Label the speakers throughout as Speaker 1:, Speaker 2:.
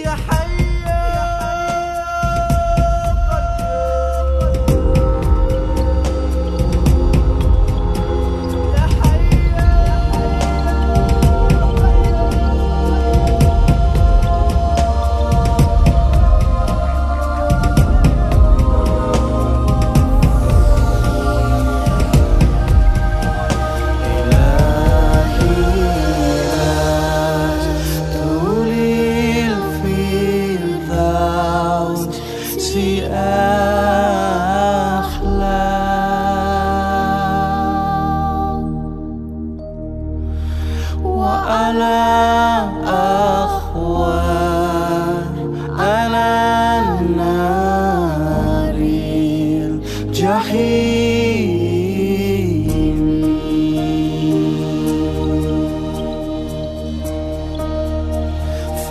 Speaker 1: يا حي وأنا أخوان أنا النار الجحيم.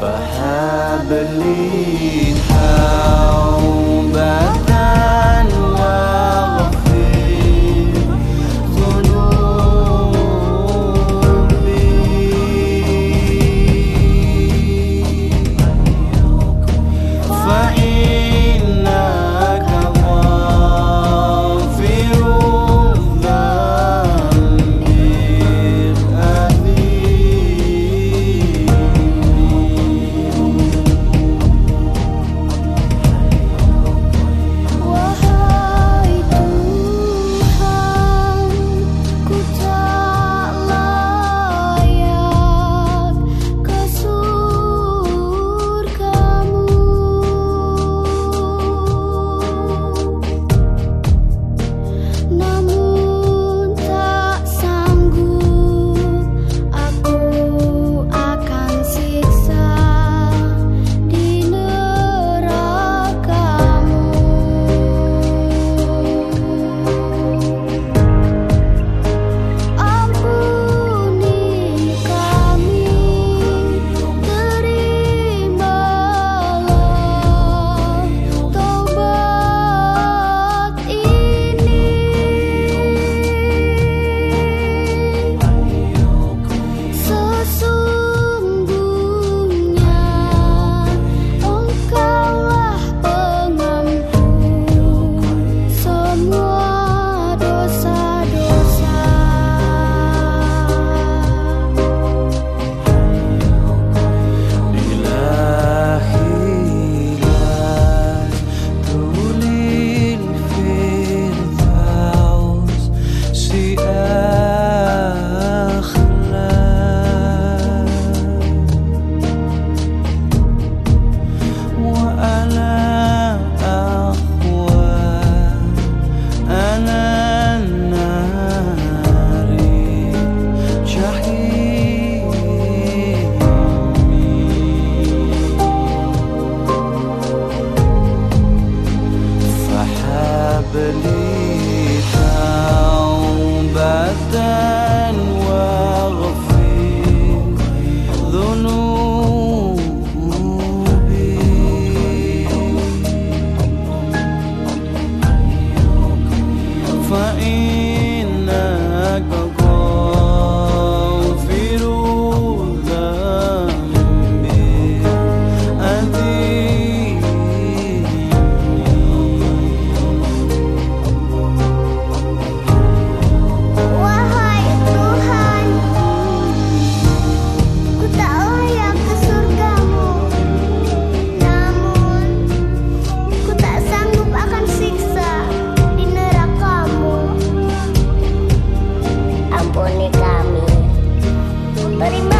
Speaker 1: فهب لي You. kami Terima